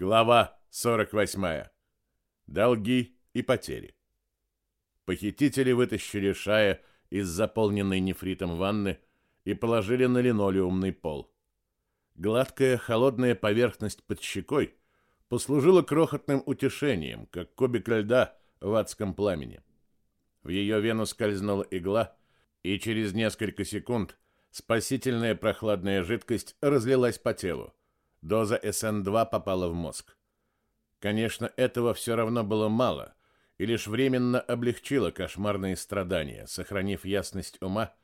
Глава 48. Долги и потери. Похитители вытащили Шая из заполненной нефритом ванны и положили на линолеумный пол. Гладкая холодная поверхность под щекой послужила крохотным утешением, как кубик льда в адском пламени. В ее вену скользнула игла, и через несколько секунд спасительная прохладная жидкость разлилась по телу. Доза СН-2 попала в мозг. Конечно, этого все равно было мало, и лишь временно облегчило кошмарные страдания, сохранив ясность ума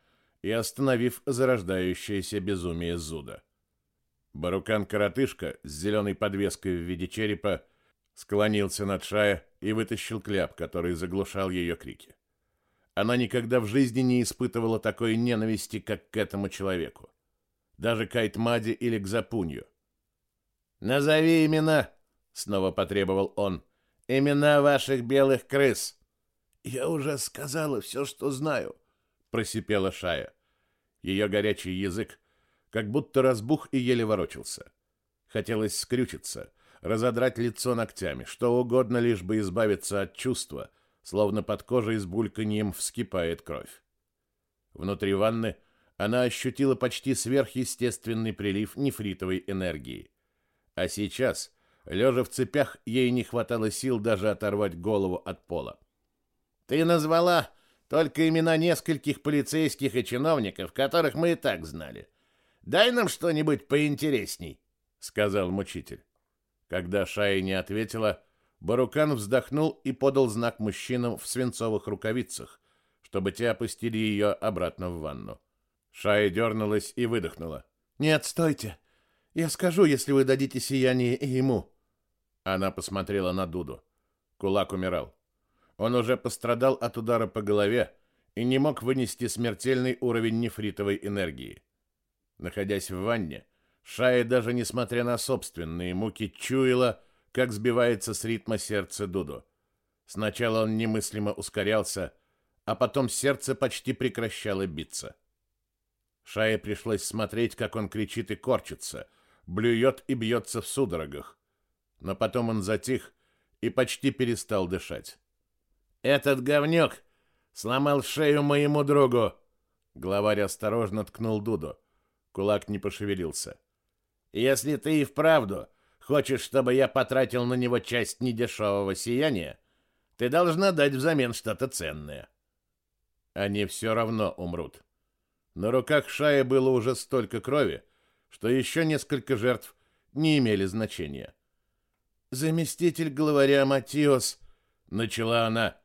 и остановив зарождающееся безумие зуда. Барукан-коротышка с зеленой подвеской в виде черепа склонился над Шая и вытащил кляп, который заглушал ее крики. Она никогда в жизни не испытывала такой ненависти, как к этому человеку. Даже к Айтмаде или к Запунью. «Назови имена!» — снова потребовал он. «Имена ваших белых крыс!» «Я уже сказала все, что знаю», — просипела Шая. Ее горячий язык как будто разбух и еле ворочался. Хотелось скрючиться, разодрать лицо ногтями, что угодно, лишь бы избавиться от чувства, словно под кожей с бульканьем вскипает кровь. Внутри ванны она ощутила почти сверхъестественный прилив нефритовой энергии. А сейчас, лежа в цепях, ей не хватало сил даже оторвать голову от пола. «Ты назвала только имена нескольких полицейских и чиновников, которых мы и так знали. Дай нам что-нибудь поинтересней», — сказал мучитель. Когда Шая не ответила, Барукан вздохнул и подал знак мужчинам в свинцовых рукавицах, чтобы те опустили ее обратно в ванну. Шая дернулась и выдохнула. «Нет, стойте. Я скажу, если вы дадите сияние ему. Она посмотрела на Дуду. Кулак умирал. Он уже пострадал от удара по голове и не мог вынести смертельный уровень нефритовой энергии. Находясь в ванне, Шая даже несмотря на собственные муки чуяла, как сбивается с ритма сердце Дуду. Сначала он немыслимо ускорялся, а потом сердце почти прекращало биться. Шае пришлось смотреть, как он кричит и корчится, блюет и бьется в судорогах. Но потом он затих и почти перестал дышать. «Этот говнюк сломал шею моему другу!» Главарь осторожно ткнул Дуду. Кулак не пошевелился. «Если ты и вправду хочешь, чтобы я потратил на него часть недешевого сияния, ты должна дать взамен что-то ценное». Они все равно умрут. На руках Шая было уже столько крови, что еще несколько жертв не имели значения. «Заместитель главаря Матиос», — начала она.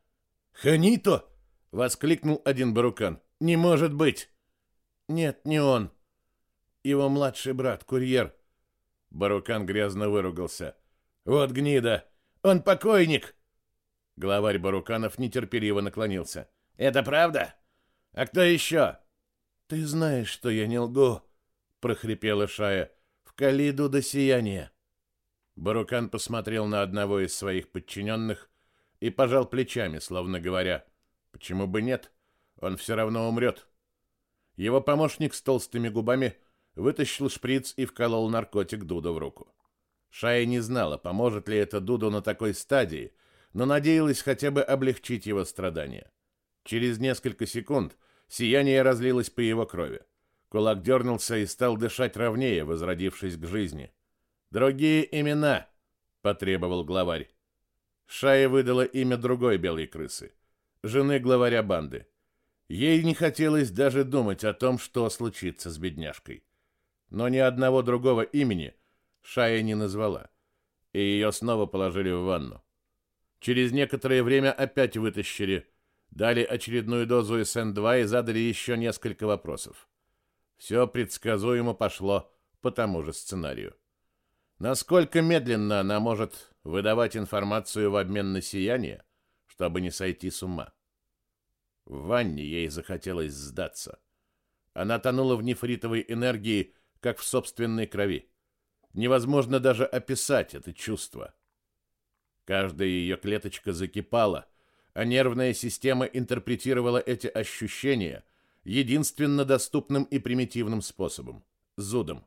«Ханито!» — воскликнул один барукан. «Не может быть!» «Нет, не он. Его младший брат, курьер». Барукан грязно выругался. «Вот гнида! Он покойник!» Главарь Баруканов нетерпеливо наклонился. «Это правда? А кто еще?» «Ты знаешь, что я не лгу», прохрипела Шая. В Калиду до сияния. Барукан посмотрел на одного из своих подчиненных и пожал плечами, словно говоря: "Почему бы нет? Он все равно умрет». Его помощник с толстыми губами вытащил шприц и вколол наркотик Дуду в руку. Шая не знала, поможет ли это Дуду на такой стадии, но надеялась хотя бы облегчить его страдания. Через несколько секунд сияние разлилось по его крови. Кулак дернулся и стал дышать ровнее, возродившись к жизни. «Другие имена!» — потребовал главарь. Шая выдала имя другой белой крысы, жены главаря банды. Ей не хотелось даже думать о том, что случится с бедняжкой. Но ни одного другого имени Шая не назвала, и ее снова положили в ванну. Через некоторое время опять вытащили, дали очередную дозу СН-2 и задали еще несколько вопросов. Все предсказуемо пошло по тому же сценарию. Насколько медленно она может выдавать информацию в обмен на сияние, чтобы не сойти с ума? В ванне ей захотелось сдаться. Она тонула в нефритовой энергии, как в собственной крови. Невозможно даже описать это чувство. Каждая ее клеточка закипала, а нервная система интерпретировала эти ощущения единственно доступным и примитивным способом – зудом.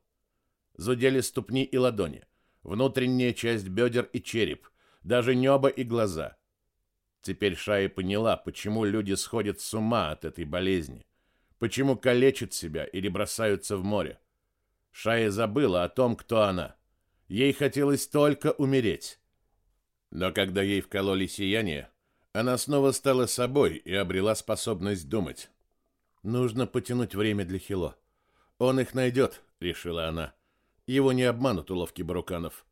Зудели ступни и ладони. внутренняя часть бедер и череп, даже небо и глаза. Теперь Шая поняла, почему люди сходят с ума от этой болезни, почему калечат себя или бросаются в море. Шая забыла о том, кто она. Ей хотелось только умереть. Но когда ей вкололи сияние, она снова стала собой и обрела способность думать. Нужно потянуть время для Хило. Он их найдет, решила она. Его не обманут уловки баруканов.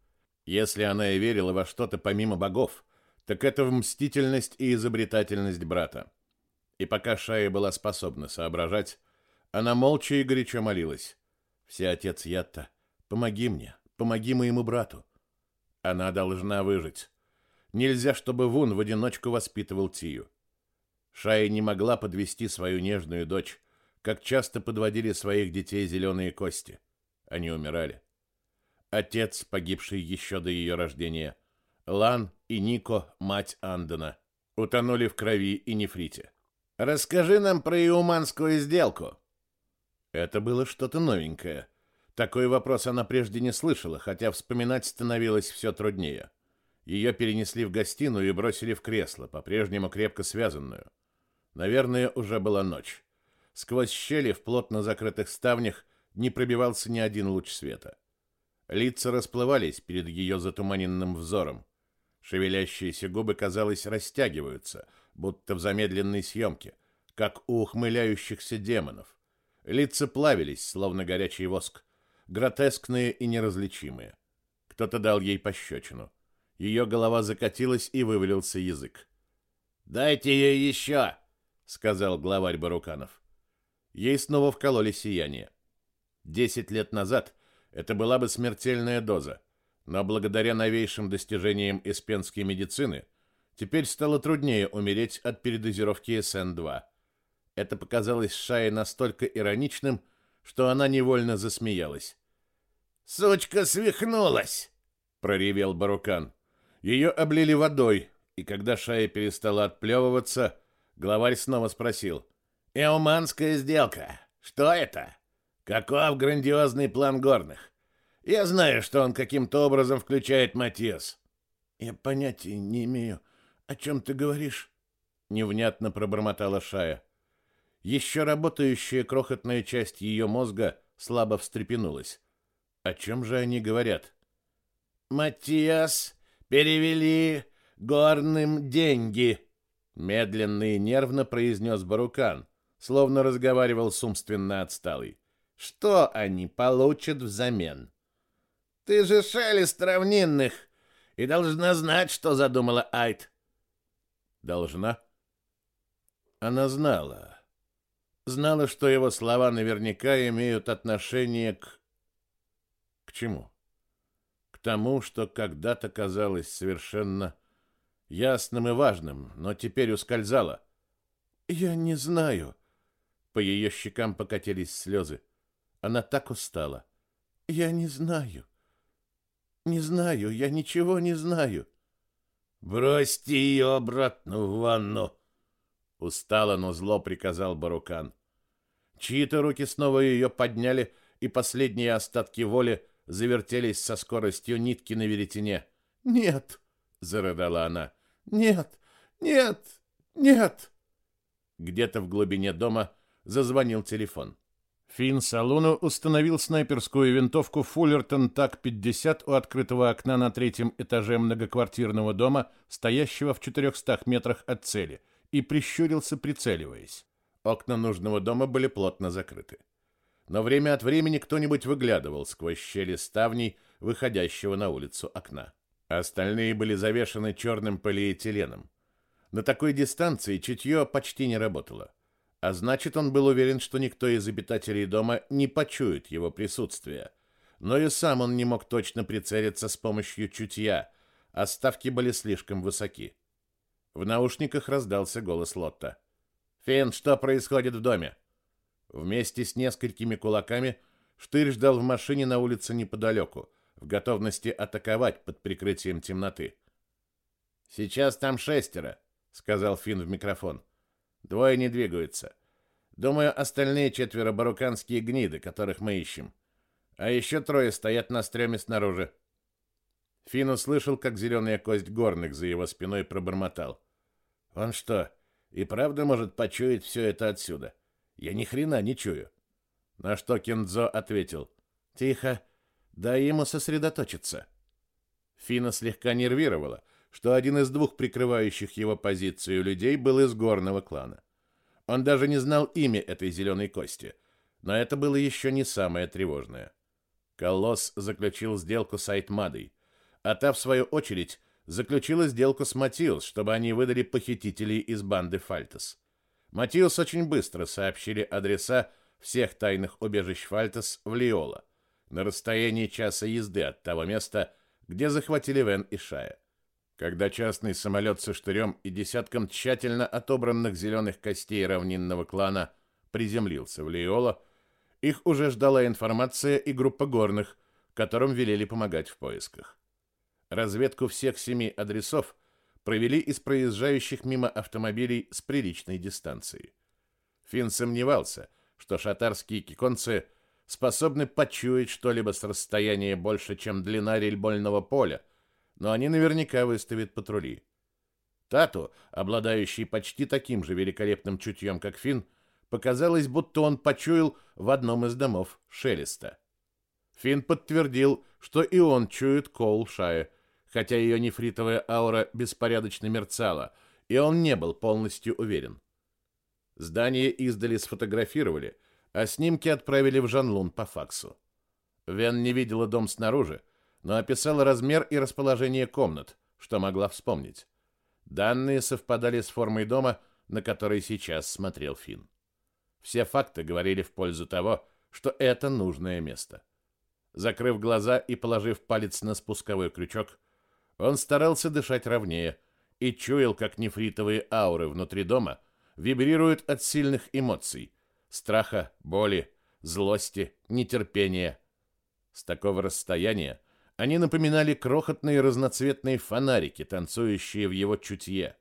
Если она и верила во что-то помимо богов, так это в мстительность и изобретательность брата. И пока Шая была способна соображать, она молча и горячо молилась. «Все отец Ятта, помоги мне, помоги моему брату. Она должна выжить. Нельзя, чтобы Вун в одиночку воспитывал Тию. Шая не могла подвести свою нежную дочь, как часто подводили своих детей зеленые кости. Они умирали. Отец, погибший еще до ее рождения, Лан и Нико, мать Андена, утонули в крови и нефрите. «Расскажи нам про иуманскую сделку». Это было что-то новенькое. Такой вопрос она прежде не слышала, хотя вспоминать становилось все труднее. Ее перенесли в гостиную и бросили в кресло, по-прежнему крепко связанную. Наверное, уже была ночь. Сквозь щели в плотно закрытых ставнях не пробивался ни один луч света. Лица расплывались перед ее затуманенным взором. Шевелящиеся губы, казалось, растягиваются, будто в замедленной съемке, как у ухмыляющихся демонов. Лица плавились, словно горячий воск, гротескные и неразличимые. Кто-то дал ей пощечину. Ее голова закатилась и вывалился язык. «Дайте ей еще!» — сказал главарь Баруканов. Ей снова вкололи сияние. Десять лет назад это была бы смертельная доза, но благодаря новейшим достижениям эспенской медицины теперь стало труднее умереть от передозировки СН-2. Это показалось Шае настолько ироничным, что она невольно засмеялась. «Сучка свихнулась!» — проревел Барукан. Ее облили водой, и когда Шая перестала отплевываться, главарь снова спросил. «Эуманская сделка. Что это?» Каков грандиозный план горных? Я знаю, что он каким-то образом включает Матиас. Я понятия не имею, о чем ты говоришь, невнятно пробормотала Шая. Еще работающая крохотная часть ее мозга слабо встрепенулась. О чем же они говорят? Матиас перевели горным деньги, медленно и нервно произнес Барукан, словно разговаривал с умственно отсталый. Что они получат взамен? Ты же шелест равнинных и должна знать, что задумала Айт. Должна? Она знала. Знала, что его слова наверняка имеют отношение к... К чему? Тому, что когда-то казалось совершенно ясным и важным, но теперь ускользало. Я не знаю. По ее щекам покатились слезы. Она так устала. Я не знаю. Не знаю, я ничего не знаю. Бросьте ее обратно в ванну. Устало, но зло приказал Барукан. Чьи-то руки снова ее подняли, и последние остатки воли завертелись со скоростью нитки на веретене. «Нет!» — зарыдала она. «Нет! Нет! Нет!» Где-то в глубине дома зазвонил телефон. Финн Салуну установил снайперскую винтовку Фуллертон ТАК-50 у открытого окна на третьем этаже многоквартирного дома, стоящего в 400 метрах от цели, и прищурился, прицеливаясь. Окна нужного дома были плотно закрыты. Но время от времени кто-нибудь выглядывал сквозь щели ставней, выходящего на улицу окна. Остальные были завешаны черным полиэтиленом. На такой дистанции чутье почти не работало. А значит, он был уверен, что никто из обитателей дома не почует его присутствие. Но и сам он не мог точно прицелиться с помощью чутья, а ставки были слишком высоки. В наушниках раздался голос Лотта. «Фин, что происходит в доме?» Вместе с несколькими кулаками Штырь ждал в машине на улице неподалеку, в готовности атаковать под прикрытием темноты. «Сейчас там шестеро», — сказал Фин в микрофон. Двое не двигаются. Думаю, остальные четверо баруканские гниды, которых мы ищем. А еще трое стоят на стреме снаружи. Финн услышал, как зеленая кость горных за его спиной пробормотал. «Он что, и правда может почуять все это отсюда? Я ни хрена не чую». На что Кензо ответил. «Тихо, дай ему сосредоточиться». Фина слегка нервировала, что один из двух прикрывающих его позицию людей был из горного клана. Он даже не знал имя этой зеленой кости, но это было еще не самое тревожное. Колосс заключил сделку с Айтмадой, а та, в свою очередь, заключила сделку с Матиус, чтобы они выдали похитителей из банды Фальтес. Матиус очень быстро сообщили адреса всех тайных убежищ Фальтес в Лиола, на расстоянии часа езды от того места, где захватили Вен и Шая. Когда частный самолет со штырем и десятком тщательно отобранных зеленых костей равнинного клана приземлился в Лиола, их уже ждала информация и группа горных, которым велели помогать в поисках. Разведку всех семи адресов провели из проезжающих мимо автомобилей с приличной дистанции. Финн сомневался, что шатарские киконцы способны почуять что-либо с расстояния больше, чем длина рельбольного поля, но они наверняка выставят патрули. Тату, обладающий почти таким же великолепным чутьем, как Финн, показалось, будто он почуял в одном из домов шелеста. Финн подтвердил, что и он чует Коул Шая, хотя ее нефритовая аура беспорядочно мерцала, и он не был полностью уверен. Здание издали сфотографировали, а снимки отправили в Жанлун по факсу. Вен не видела дом снаружи, но описала размер и расположение комнат, что могла вспомнить. Данные совпадали с формой дома, на который сейчас смотрел Финн. Все факты говорили в пользу того, что это нужное место. Закрыв глаза и положив палец на спусковой крючок, он старался дышать ровнее и чуял, как нефритовые ауры внутри дома вибрируют от сильных эмоций – страха, боли, злости, нетерпения. С такого расстояния они напоминали крохотные разноцветные фонарики, танцующие в его чутье.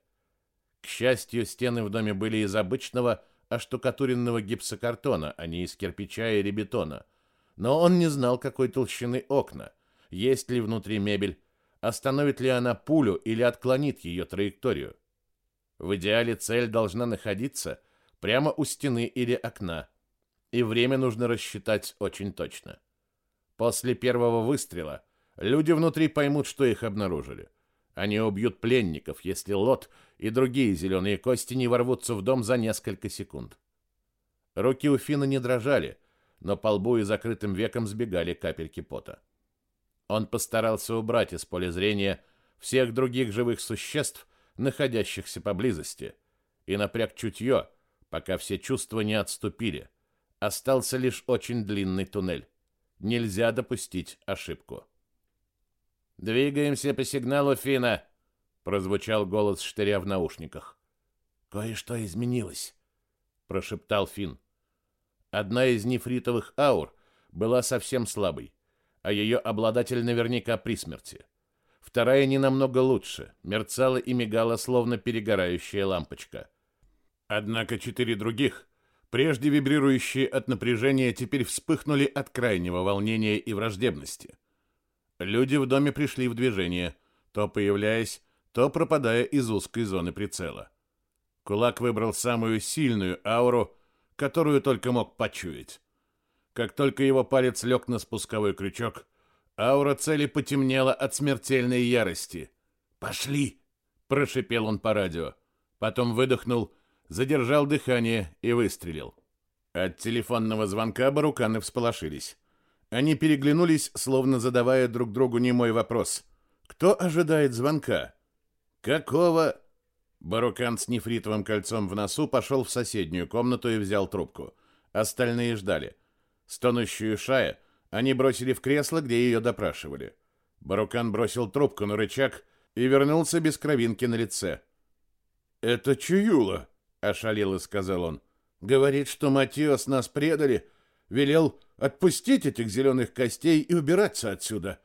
К счастью, стены в доме были из обычного оштукатуренного гипсокартона, а не из кирпича или бетона. Но он не знал, какой толщины окна, есть ли внутри мебель, остановит ли она пулю или отклонит ее траекторию. В идеале цель должна находиться прямо у стены или окна, и время нужно рассчитать очень точно. После первого выстрела люди внутри поймут, что их обнаружили. Они убьют пленников, если Лот и другие зеленые кости не ворвутся в дом за несколько секунд. Руки у Фина не дрожали, но по лбу и закрытым векам сбегали капельки пота. Он постарался убрать из поля зрения всех других живых существ, находящихся поблизости, и напряг чутье, пока все чувства не отступили. Остался лишь очень длинный туннель. Нельзя допустить ошибку. «Двигаемся по сигналу Фина», — прозвучал голос штыря в наушниках. «Кое-что изменилось», — прошептал Фин. Одна из нефритовых аур была совсем слабой а ее обладатель наверняка при смерти. Вторая не намного лучше, мерцала и мигала, словно перегорающая лампочка. Однако четыре других, прежде вибрирующие от напряжения, теперь вспыхнули от крайнего волнения и враждебности. Люди в доме пришли в движение, то появляясь, то пропадая из узкой зоны прицела. Кулак выбрал самую сильную ауру, которую только мог почуять. Как только его палец лег на спусковой крючок, аура цели потемнела от смертельной ярости. «Пошли!» – прошипел он по радио. Потом выдохнул, задержал дыхание и выстрелил. От телефонного звонка баруканы всполошились. Они переглянулись, словно задавая друг другу немой вопрос. «Кто ожидает звонка?» «Какого?» Барукан с нефритовым кольцом в носу пошел в соседнюю комнату и взял трубку. Остальные ждали. Стонущую Шая они бросили в кресло, где ее допрашивали. Барукан бросил трубку на рычаг и вернулся без кровинки на лице. «Это Чуюла», — ошалело сказал он. «Говорит, что Матиос нас предали, велел отпустить этих зеленых костей и убираться отсюда».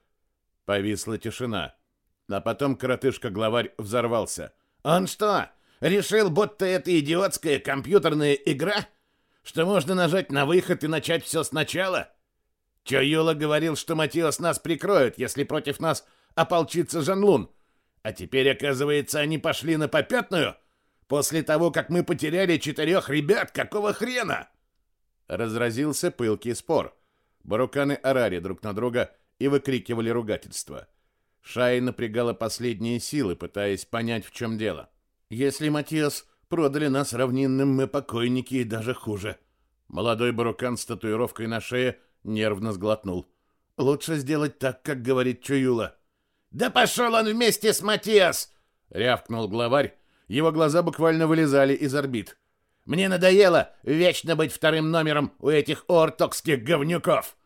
Повисла тишина. А потом коротышка-главарь взорвался. «Он что, решил, будто это идиотская компьютерная игра?» Что можно нажать на выход и начать все сначала? Чоюла говорил, что Матиос нас прикроет, если против нас ополчиться Жанлун. А теперь, оказывается, они пошли на попятную? После того, как мы потеряли четырех ребят, какого хрена?» Разразился пылкий спор. Баруканы орали друг на друга и выкрикивали ругательства. Шай напрягала последние силы, пытаясь понять, в чем дело. «Если, Матиас, продали нас равнинным, мы покойники и даже хуже». Молодой барукан с татуировкой на шее нервно сглотнул. «Лучше сделать так, как говорит Чуюла». «Да пошел он вместе с Матиас!» — рявкнул главарь. Его глаза буквально вылезали из орбит. «Мне надоело вечно быть вторым номером у этих ортокских говнюков.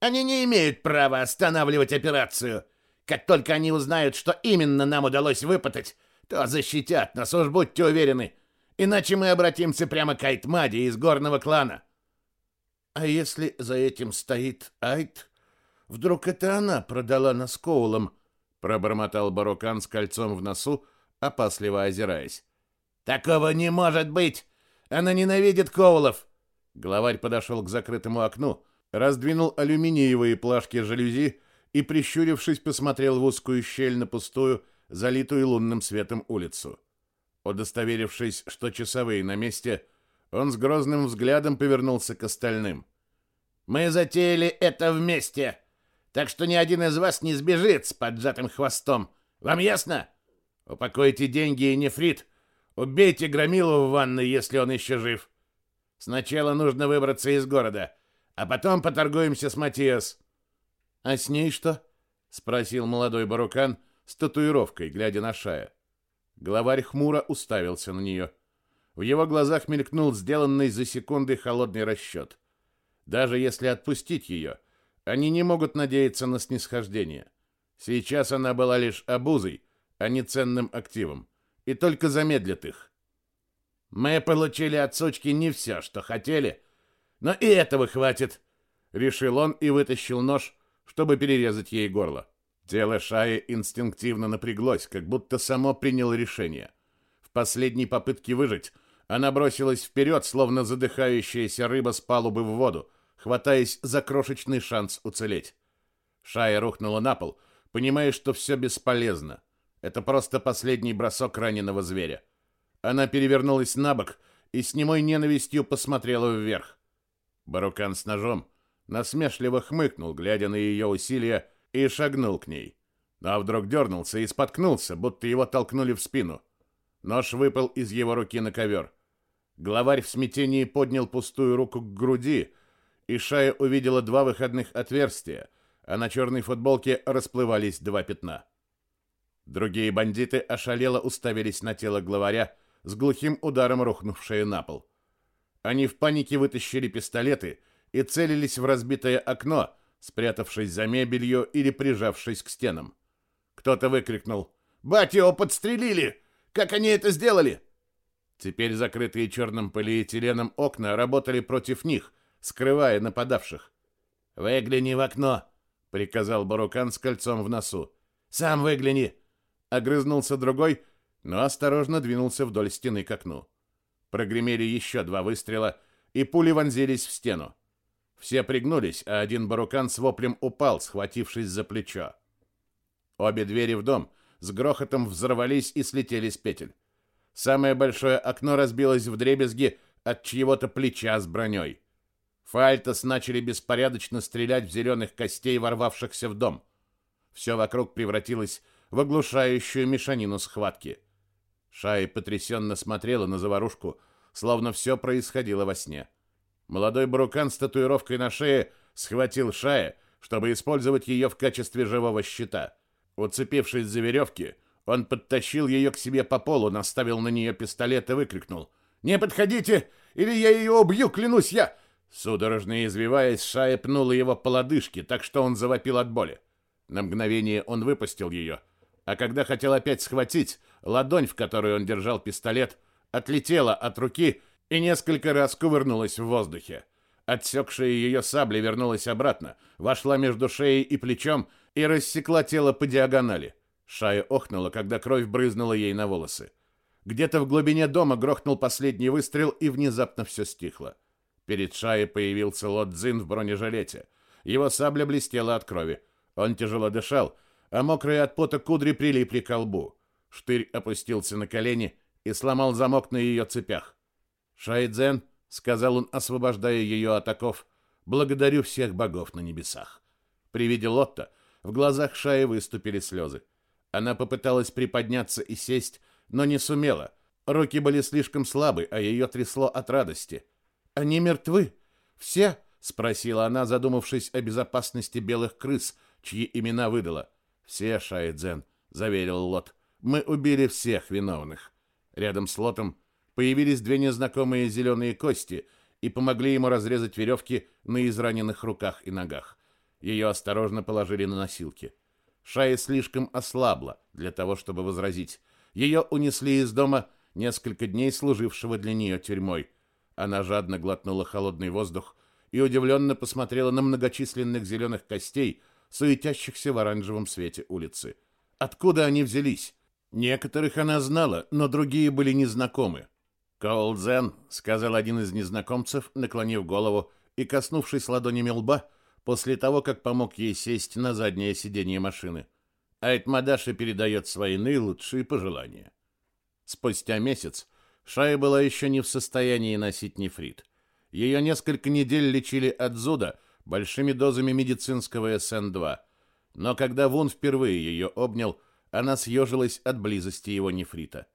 Они не имеют права останавливать операцию. Как только они узнают, что именно нам удалось выпытать, то защитят нас, уж будьте уверены. Иначе мы обратимся прямо к Айтмаде из горного клана». «А если за этим стоит Айт? Вдруг это она продала нас Коулам?» пробормотал Барокан с кольцом в носу, опасливо озираясь. Такого не может быть. Она ненавидит Коулов. Главарь подошел к закрытому окну, раздвинул алюминиевые плашки жалюзи и прищурившись посмотрел в узкую щель на пустую, залитую лунным светом улицу. Удостоверившись, что часовые на месте, он с грозным взглядом повернулся к остальным. Мы затеяли это вместе. Так что ни один из вас не сбежит с поджатым хвостом. Вам ясно? Упокойте деньги и нефрит. Убейте Громилу в ванной, если он еще жив. Сначала нужно выбраться из города, а потом поторгуемся с Матиас. А с ней что? спросил молодой барукан с татуировкой, глядя на Шая. Главарь хмуро уставился на нее. В его глазах мелькнул сделанный за секунды холодный расчет. Даже если отпустить ее, они не могут надеяться на снисхождение. Сейчас она была лишь обузой, а не ценным активом, и только замедлит их. Мы получили от сучки не все, что хотели, но и этого хватит, решил он и вытащил нож, чтобы перерезать ей горло. Тело Шаи инстинктивно напряглось, как будто само приняло решение. В последней попытке выжить она бросилась вперед, словно задыхающаяся рыба с палубы в воду, хватаясь за крошечный шанс уцелеть. Шая рухнула на пол, понимая, что все бесполезно. Это просто последний бросок раненого зверя. Она перевернулась на бок и с немой ненавистью посмотрела вверх. Барукан с ножом насмешливо хмыкнул, глядя на ее усилия, и шагнул к ней. А вдруг дернулся и споткнулся, будто его толкнули в спину. Нож выпал из его руки на ковер. Главарь в смятении поднял пустую руку к груди, и Шая увидела два выходных отверстия, а на черной футболке расплывались два пятна. Другие бандиты ошалело уставились на тело главаря с глухим ударом рухнувшее на пол. Они в панике вытащили пистолеты и целились в разбитое окно, спрятавшись за мебелью или прижавшись к стенам. Кто-то выкрикнул «Батио подстрелили! Как они это сделали?» Теперь закрытые черным полиэтиленом окна работали против них, скрывая нападавших. «Выгляни в окно!» — приказал Барукан с кольцом в носу. «Сам выгляни!» — огрызнулся другой, но осторожно двинулся вдоль стены к окну. Прогремели еще два выстрела, и пули вонзились в стену. Все пригнулись, а один барукан с воплем упал, схватившись за плечо. Обе двери в дом с грохотом взорвались и слетели с петель. Самое большое окно разбилось в дребезги от чьего-то плеча с броней. Фальтос начали беспорядочно стрелять в зеленых костей, ворвавшихся в дом. Все вокруг превратилось в оглушающую мешанину схватки. Шай потрясенно смотрела на заварушку, словно все происходило во сне. Молодой барукан с татуировкой на шее схватил Шая, чтобы использовать ее в качестве живого щита. Уцепившись за веревки, он подтащил ее к себе по полу, наставил на нее пистолет и выкрикнул. «Не подходите, или я ее убью, клянусь я! Судорожно извиваясь, Шая пнула его по лодыжке, так что он завопил от боли. На мгновение он выпустил ее, а когда хотел опять схватить, ладонь, в которой он держал пистолет, отлетела от руки и несколько раз кувырнулась в воздухе. Отсекшая ее сабля вернулась обратно, вошла между шеей и плечом и рассекла тело по диагонали. Шая охнула, когда кровь брызнула ей на волосы. Где-то в глубине дома грохнул последний выстрел, и внезапно все стихло. Перед Шаей появился Лот Цзин в бронежилете. Его сабля блестела от крови. Он тяжело дышал, а мокрые от пота кудри прилипли к лбу. Штырь опустился на колени и сломал замок на ее цепях. «Шайдзен», — сказал он, освобождая ее от оков, — «благодарю всех богов на небесах». При виде Лотта в глазах Шаи выступили слезы. Она попыталась приподняться и сесть, но не сумела. Руки были слишком слабы, а ее трясло от радости. «Они мертвы? Все?» — спросила она, задумавшись о безопасности белых крыс, чьи имена выдала. «Все, Шайдзен», — заверил Лот. «Мы убили всех виновных». Рядом с Лотом появились две незнакомые зеленые кости и помогли ему разрезать веревки на израненных руках и ногах. Ее осторожно положили на носилки. Шая слишком ослабла для того, чтобы возразить. Ее унесли из дома несколько дней служившего для нее тюрьмой. Она жадно глотнула холодный воздух и удивленно посмотрела на многочисленных зеленых костей, суетящихся в оранжевом свете улицы. Откуда они взялись? Некоторых она знала, но другие были незнакомы. «Коулдзен», — сказал один из незнакомцев, наклонив голову и коснувшись ладонями лба, после того, как помог ей сесть на заднее сиденье машины. Айтмадаши передает свои наилучшие пожелания. Спустя месяц Шая была еще не в состоянии носить нефрит. Ее несколько недель лечили от зуда большими дозами медицинского СН-2. Но когда Вун впервые ее обнял, она съежилась от близости его нефрита.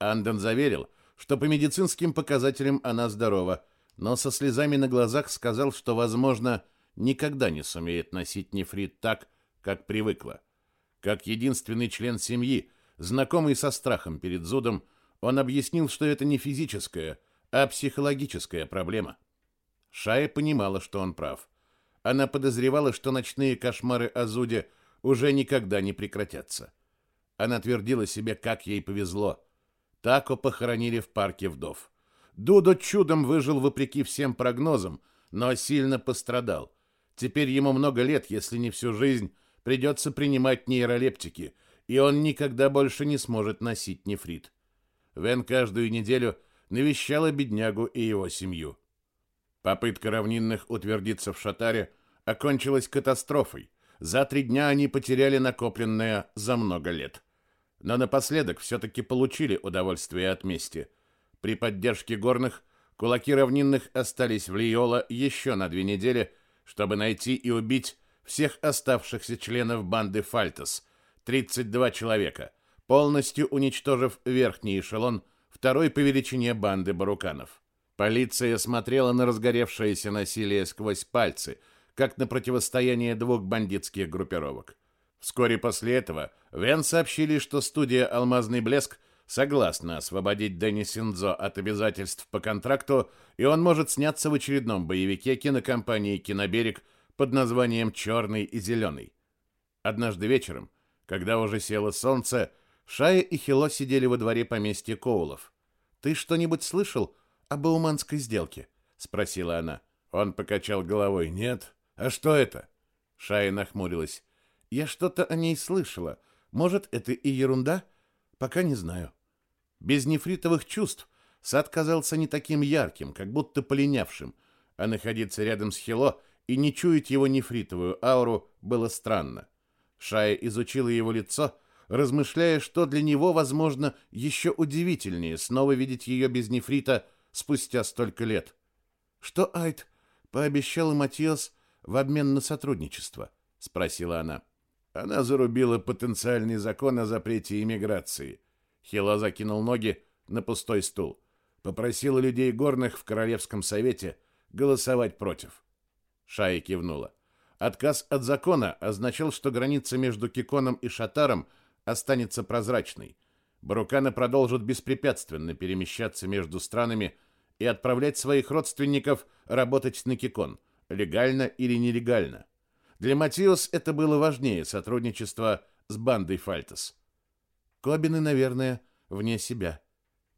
Анден заверил, что по медицинским показателям она здорова, но со слезами на глазах сказал, что, возможно, никогда не сумеет носить нефрит так, как привыкла. Как единственный член семьи, знакомый со страхом перед зудом, он объяснил, что это не физическая, а психологическая проблема. Шая понимала, что он прав. Она подозревала, что ночные кошмары о зуде уже никогда не прекратятся. Она твердила себе, как ей повезло. Тако похоронили в парке вдов. Дудо чудом выжил вопреки всем прогнозам, но сильно пострадал. Теперь ему много лет, если не всю жизнь, придется принимать нейролептики, и он никогда больше не сможет носить нефрит. Вен каждую неделю навещала беднягу и его семью. Попытка равнинных утвердиться в Шатаре окончилась катастрофой. За три дня они потеряли накопленное за много лет. Но напоследок все-таки получили удовольствие от мести. При поддержке горных кулаки равнинных остались в Лиола еще на две недели – чтобы найти и убить всех оставшихся членов банды Фальтос, 32 человека, полностью уничтожив верхний эшелон второй по величине банды баруканов. Полиция смотрела на разгоревшееся насилие сквозь пальцы, как на противостояние двух бандитских группировок. Вскоре после этого Вен сообщили, что студия «Алмазный блеск» согласна освободить Дэнни Синдзо от обязательств по контракту, и он может сняться в очередном боевике кинокомпании «Киноберег» под названием «Черный и зеленый». Однажды вечером, когда уже село солнце, Шая и Хило сидели во дворе поместья Коулов. «Ты что-нибудь слышал об Ауманской сделке?» — спросила она. Он покачал головой. «Нет. А что это?» Шая нахмурилась. «Я что-то о ней слышала. Может, это и ерунда? Пока не знаю». Без нефритовых чувств сад казался не таким ярким, как будто полинявшим, а находиться рядом с Хило и не чуять его нефритовую ауру было странно. Шая изучила его лицо, размышляя, что для него, возможно, еще удивительнее снова видеть ее без нефрита спустя столько лет. «Что Айд пообещал Матиас в обмен на сотрудничество?» — спросила она. Она зарубила потенциальный закон о запрете иммиграции — Хила закинул ноги на пустой стул. Попросила людей горных в Королевском совете голосовать против. Шая кивнула. Отказ от закона означал, что граница между Киконом и Шатаром останется прозрачной. Баруканы продолжат беспрепятственно перемещаться между странами и отправлять своих родственников работать на Кикон, легально или нелегально. Для Матиос это было важнее сотрудничества с бандой Фальтос. Кобины, наверное, вне себя.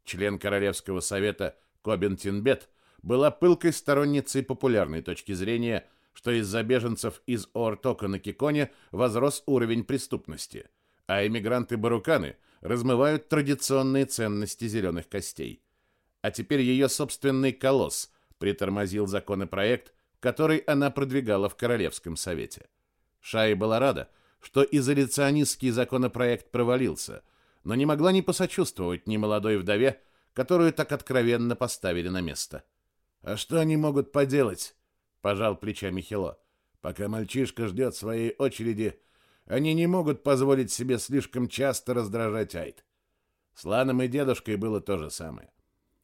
Член Королевского совета Кобин Тинбет была пылкой сторонницей популярной точки зрения, что из-за беженцев из Ортока на Киконе возрос уровень преступности, а эмигранты-баруканы размывают традиционные ценности зеленых костей. А теперь ее собственный колосс притормозил законопроект, который она продвигала в Королевском совете. Шай была рада, что изоляционистский законопроект провалился, но не могла не посочувствовать ни молодой вдове, которую так откровенно поставили на место. «А что они могут поделать?» — пожал плечами Хило. «Пока мальчишка ждет своей очереди, они не могут позволить себе слишком часто раздражать Айд. С Ланом и дедушкой было то же самое.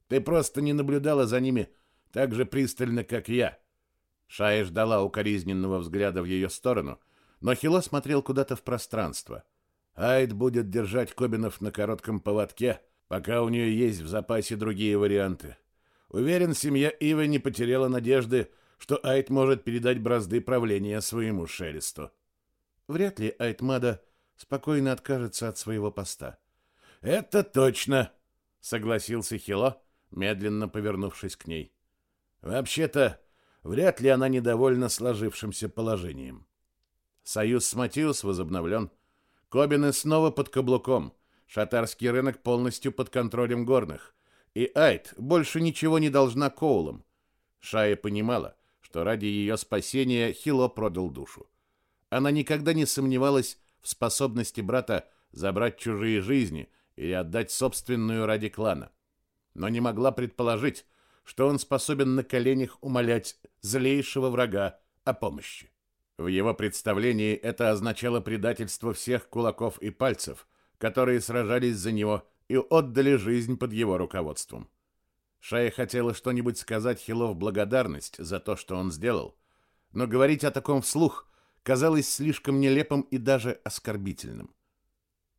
Ты просто не наблюдала за ними так же пристально, как я». Шая ждала укоризненного взгляда в ее сторону, но Хило смотрел куда-то в пространство. Айд будет держать Кобинов на коротком поводке, пока у нее есть в запасе другие варианты. Уверен, семья Ивы не потеряла надежды, что Айд может передать бразды правления своему Шелесту. Вряд ли Айтмада спокойно откажется от своего поста. «Это точно!» — согласился Хило, медленно повернувшись к ней. «Вообще-то, вряд ли она недовольна сложившимся положением. Союз с Матиус возобновлен. Кобины снова под каблуком. Шатарский рынок полностью под контролем горных. И Айт больше ничего не должна Коулам. Шая понимала, что ради ее спасения Хило продал душу. Она никогда не сомневалась в способности брата забрать чужие жизни и отдать собственную ради клана. Но не могла предположить, что он способен на коленях умолять злейшего врага о помощи. В его представлении это означало предательство всех кулаков и пальцев, которые сражались за него и отдали жизнь под его руководством. Шая хотела что-нибудь сказать Хило в благодарность за то, что он сделал, но говорить о таком вслух казалось слишком нелепым и даже оскорбительным.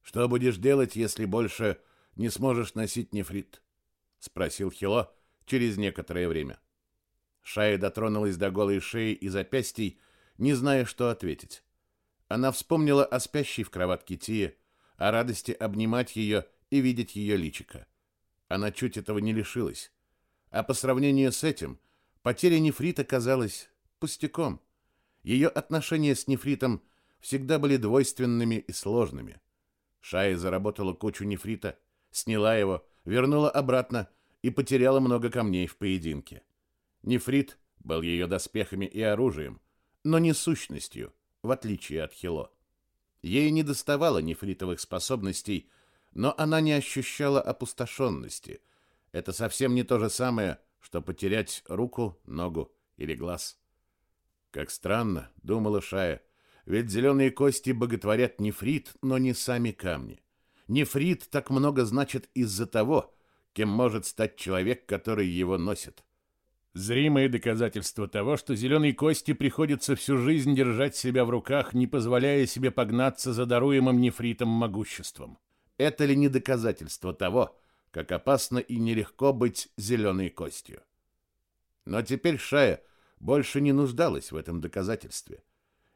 «Что будешь делать, если больше не сможешь носить нефрит?» — спросил Хило через некоторое время. Шая дотронулась до голой шеи и запястий, не зная, что ответить. Она вспомнила о спящей в кроватке Тие, о радости обнимать ее и видеть ее личико. Она чуть этого не лишилась. А по сравнению с этим, потеря нефрита казалась пустяком. Ее отношения с нефритом всегда были двойственными и сложными. Шая заработала кучу нефрита, сняла его, вернула обратно и потеряла много камней в поединке. Нефрит был ее доспехами и оружием, но не сущностью, в отличие от Хило. Ей не доставало нефритовых способностей, но она не ощущала опустошенности. Это совсем не то же самое, что потерять руку, ногу или глаз. Как странно, думала Шая, ведь зеленые кости боготворят нефрит, но не сами камни. Нефрит так много значит из-за того, кем может стать человек, который его носит. Зримое доказательство того, что зеленые кости приходится всю жизнь держать себя в руках, не позволяя себе погнаться за даруемым нефритом могуществом. Это ли не доказательство того, как опасно и нелегко быть зеленой костью? Но теперь Шая больше не нуждалась в этом доказательстве.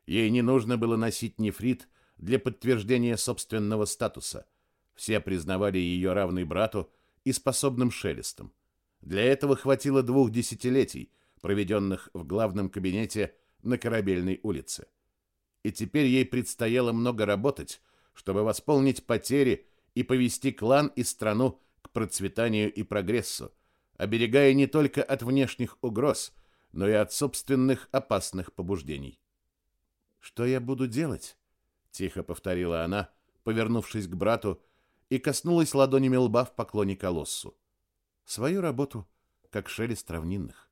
Ей не нужно было носить нефрит для подтверждения собственного статуса. Все признавали ее равной брату и способным шелестом. Для этого хватило двух десятилетий, проведенных в главном кабинете на Корабельной улице. И теперь ей предстояло много работать, чтобы восполнить потери и повести клан и страну к процветанию и прогрессу, оберегая не только от внешних угроз, но и от собственных опасных побуждений. «Что я буду делать?» — тихо повторила она, повернувшись к брату, и коснулась ладонями лба в поклоне колоссу свою работу, как шелест равнинных.